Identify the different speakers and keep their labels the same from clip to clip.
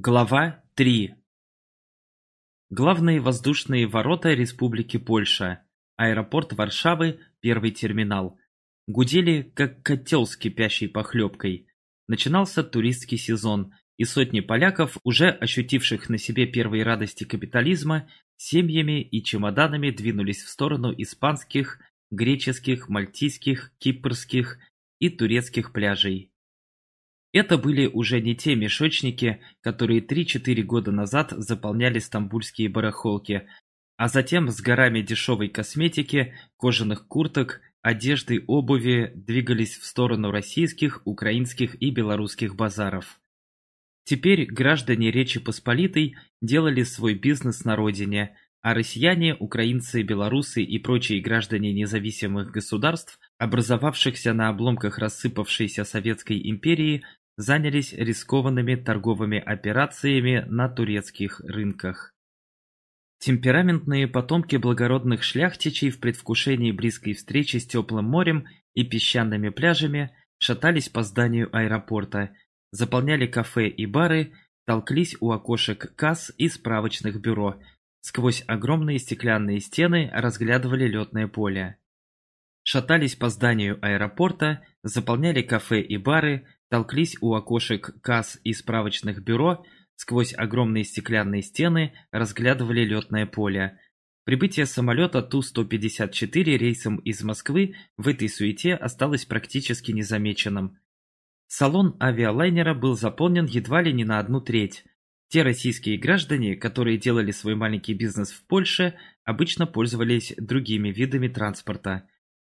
Speaker 1: Глава 3 Главные воздушные ворота Республики Польша, аэропорт Варшавы, первый терминал, гудели, как котел с кипящей похлебкой. Начинался туристский сезон, и сотни поляков, уже ощутивших на себе первые радости капитализма, семьями и чемоданами двинулись в сторону испанских, греческих, мальтийских, кипрских и турецких пляжей. Это были уже не те мешочники, которые 3-4 года назад заполняли стамбульские барахолки, а затем с горами дешевой косметики, кожаных курток, одежды, обуви двигались в сторону российских, украинских и белорусских базаров. Теперь граждане Речи Посполитой делали свой бизнес на родине, а россияне, украинцы, белорусы и прочие граждане независимых государств, образовавшихся на обломках рассыпавшейся Советской империи, занялись рискованными торговыми операциями на турецких рынках. Темпераментные потомки благородных шляхтичей в предвкушении близкой встречи с теплым морем и песчаными пляжами шатались по зданию аэропорта, заполняли кафе и бары, толклись у окошек касс и справочных бюро, сквозь огромные стеклянные стены разглядывали летное поле. Шатались по зданию аэропорта, заполняли кафе и бары, толклись у окошек касс и справочных бюро, сквозь огромные стеклянные стены разглядывали летное поле. Прибытие самолета Ту-154 рейсом из Москвы в этой суете осталось практически незамеченным. Салон авиалайнера был заполнен едва ли не на одну треть. Те российские граждане, которые делали свой маленький бизнес в Польше, обычно пользовались другими видами транспорта.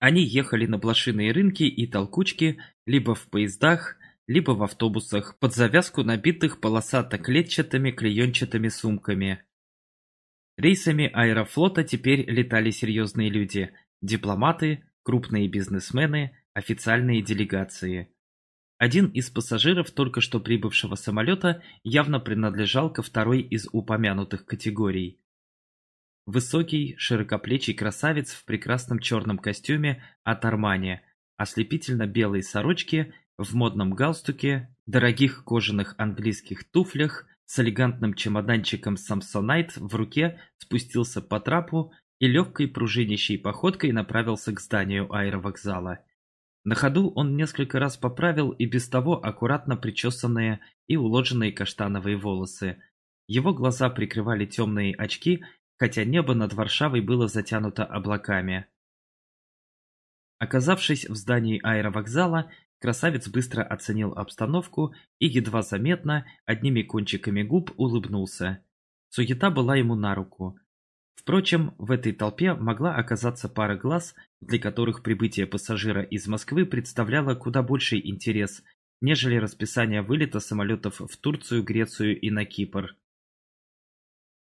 Speaker 1: Они ехали на блошиные рынки и толкучки либо в поездах, либо в автобусах, под завязку набитых полосато-клетчатыми клеенчатыми сумками. Рейсами аэрофлота теперь летали серьезные люди – дипломаты, крупные бизнесмены, официальные делегации. Один из пассажиров только что прибывшего самолета явно принадлежал ко второй из упомянутых категорий. Высокий, широкоплечий красавец в прекрасном черном костюме от Армани, ослепительно-белой сорочке в модном галстуке, дорогих кожаных английских туфлях, с элегантным чемоданчиком Samsonite в руке спустился по трапу и легкой пружинящей походкой направился к зданию аэровокзала. На ходу он несколько раз поправил и без того аккуратно причесанные и уложенные каштановые волосы. Его глаза прикрывали темные очки, хотя небо над Варшавой было затянуто облаками. Оказавшись в здании аэровокзала, Красавец быстро оценил обстановку и едва заметно, одними кончиками губ улыбнулся. Суета была ему на руку. Впрочем, в этой толпе могла оказаться пара глаз, для которых прибытие пассажира из Москвы представляло куда больший интерес, нежели расписание вылета самолетов в Турцию, Грецию и на Кипр.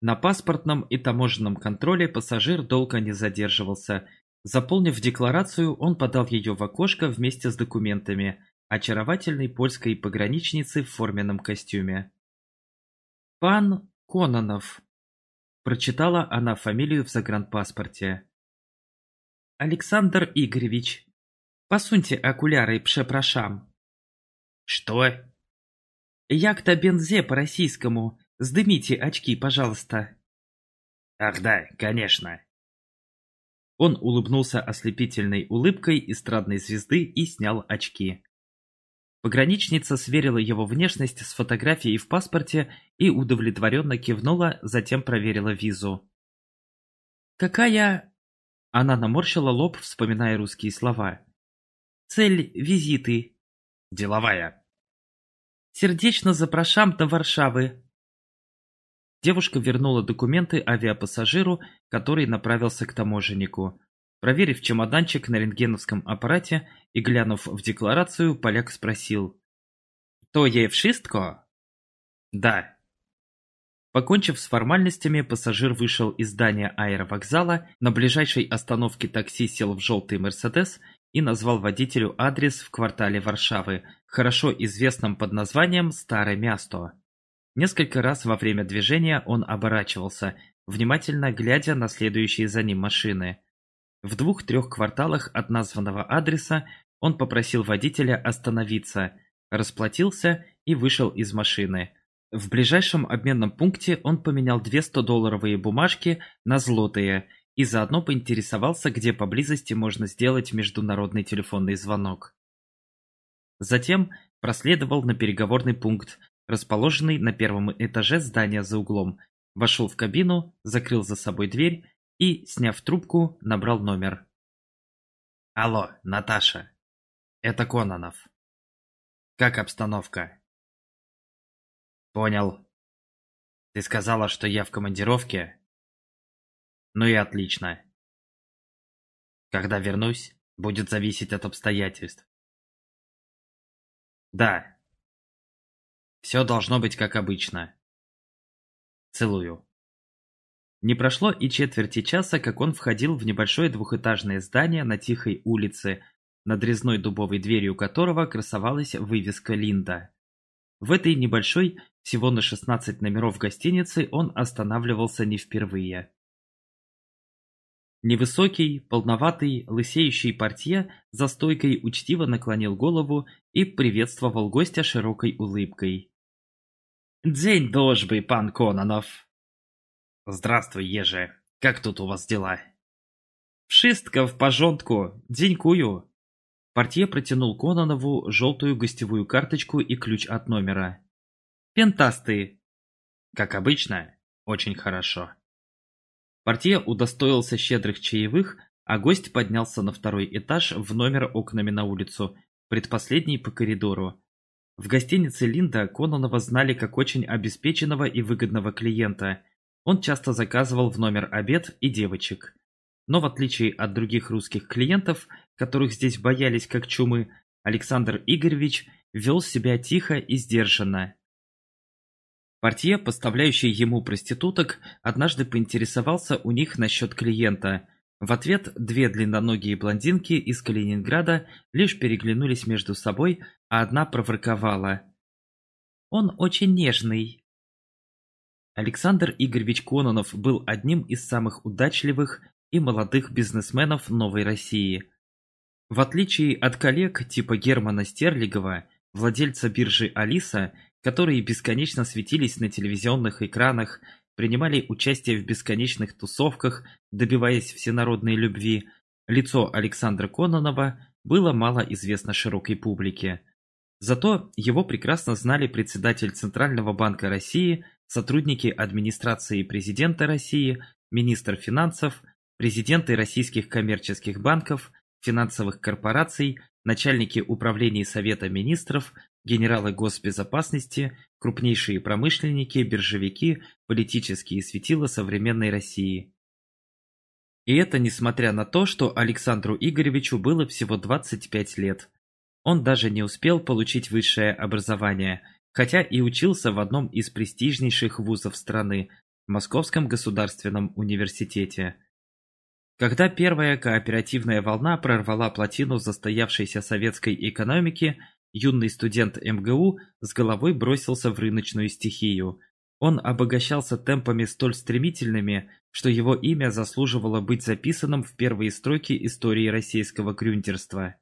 Speaker 1: На паспортном и таможенном контроле пассажир долго не задерживался, Заполнив декларацию, он подал ее в окошко вместе с документами очаровательной польской пограничницы в форменном костюме. «Пан Кононов», – прочитала она фамилию в загранпаспорте. «Александр Игоревич, посуньте окуляры, пшепрошам».
Speaker 2: «Что?»
Speaker 1: «Як-то бензе по-российскому. Сдымите очки, пожалуйста».
Speaker 2: «Ах да, конечно».
Speaker 1: Он улыбнулся ослепительной улыбкой эстрадной звезды и снял очки. Пограничница сверила его внешность с фотографией в паспорте и удовлетворенно кивнула, затем проверила визу. «Какая...» Она наморщила лоб, вспоминая русские слова. «Цель визиты?»
Speaker 2: «Деловая».
Speaker 1: «Сердечно запрошам до Варшавы». Девушка вернула документы авиапассажиру, который направился к таможеннику. Проверив чемоданчик на рентгеновском аппарате и глянув в декларацию, поляк спросил. «То є вшистко?»
Speaker 2: «Да».
Speaker 1: Покончив с формальностями, пассажир вышел из здания аэровокзала, на ближайшей остановке такси сел в желтый «Мерседес» и назвал водителю адрес в квартале Варшавы, хорошо известном под названием «Старое Място». Несколько раз во время движения он оборачивался, внимательно глядя на следующие за ним машины. В двух-трех кварталах от названного адреса он попросил водителя остановиться, расплатился и вышел из машины. В ближайшем обменном пункте он поменял две 100-долларовые бумажки на злотые и заодно поинтересовался, где поблизости можно сделать международный телефонный звонок. Затем проследовал на переговорный пункт, расположенный на первом этаже здания за углом, вошел в кабину, закрыл за собой дверь и, сняв трубку, набрал номер.
Speaker 2: «Алло, Наташа, это Кононов. Как обстановка?» «Понял. Ты сказала, что я в командировке?» «Ну и отлично. Когда вернусь, будет зависеть от обстоятельств. Да. Все должно быть как обычно. Целую. Не прошло и четверти часа, как он входил в небольшое двухэтажное здание на тихой улице, над резной дубовой дверью которого красовалась вывеска «Линда». В этой небольшой, всего на 16 номеров гостиницы, он останавливался не впервые. Невысокий, полноватый, лысеющий портье за стойкой учтиво наклонил голову и приветствовал гостя широкой улыбкой. «День дожбы, пан Кононов!» «Здравствуй, Еже. Как тут у вас дела?»
Speaker 1: «Вшистка в пожонтку. Денькую!» Портье протянул Кононову желтую гостевую карточку и ключ от номера. «Пентасты!»
Speaker 2: «Как обычно? Очень хорошо!»
Speaker 1: Портье удостоился щедрых чаевых, а гость поднялся на второй этаж в номер окнами на улицу, предпоследний по коридору. В гостинице Линда Кононова знали как очень обеспеченного и выгодного клиента. Он часто заказывал в номер обед и девочек. Но в отличие от других русских клиентов, которых здесь боялись как чумы, Александр Игоревич вел себя тихо и сдержанно. Портье, поставляющий ему проституток, однажды поинтересовался у них насчет клиента. В ответ две длинноногие блондинки из Калининграда лишь переглянулись между собой, а одна проворковала. «Он очень нежный». Александр Игоревич Кононов был одним из самых удачливых и молодых бизнесменов Новой России. В отличие от коллег типа Германа Стерлигова, владельца биржи «Алиса», которые бесконечно светились на телевизионных экранах, принимали участие в бесконечных тусовках, добиваясь всенародной любви, лицо Александра Кононова было мало известно широкой публике. Зато его прекрасно знали председатель Центрального банка России, сотрудники администрации президента России, министр финансов, президенты российских коммерческих банков, финансовых корпораций, начальники управлений Совета министров, генералы госбезопасности, крупнейшие промышленники, биржевики, политические светила современной России. И это несмотря на то, что Александру Игоревичу было всего 25 лет. Он даже не успел получить высшее образование, хотя и учился в одном из престижнейших вузов страны – Московском государственном университете. Когда первая кооперативная волна прорвала плотину застоявшейся советской экономики – Юный студент МГУ с головой бросился в рыночную стихию. Он обогащался темпами столь стремительными, что его имя заслуживало быть записанным в первые строки истории российского грюнтерства.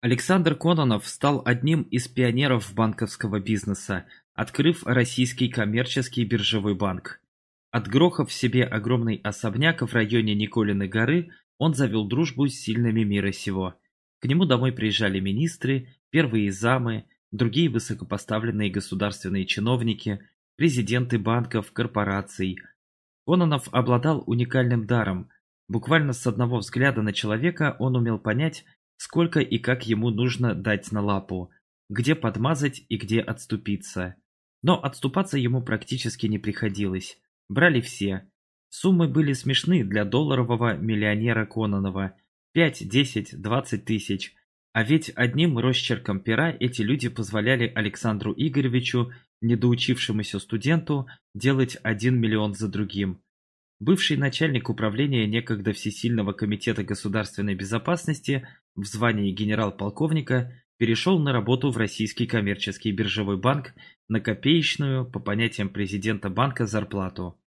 Speaker 1: Александр Кононов стал одним из пионеров банковского бизнеса, открыв российский коммерческий биржевой банк. Отгрохав себе огромный особняк в районе Николиной горы, он завел дружбу с сильными мира сего. К нему домой приезжали министры, первые замы, другие высокопоставленные государственные чиновники, президенты банков, корпораций. Кононов обладал уникальным даром. Буквально с одного взгляда на человека он умел понять, сколько и как ему нужно дать на лапу, где подмазать и где отступиться. Но отступаться ему практически не приходилось. Брали все. Суммы были смешны для долларового миллионера Кононова, Пять, десять, двадцать тысяч. А ведь одним росчерком пера эти люди позволяли Александру Игоревичу, недоучившемуся студенту, делать один миллион за другим. Бывший начальник управления некогда Всесильного комитета государственной безопасности в звании генерал-полковника перешел на работу в Российский коммерческий биржевой банк на копеечную, по понятиям президента банка, зарплату.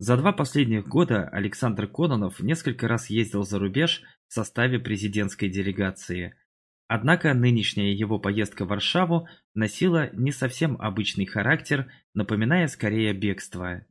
Speaker 1: За два последних года Александр Кононов несколько раз ездил за рубеж в составе президентской делегации. Однако нынешняя его поездка в Варшаву носила не совсем обычный характер, напоминая скорее бегство.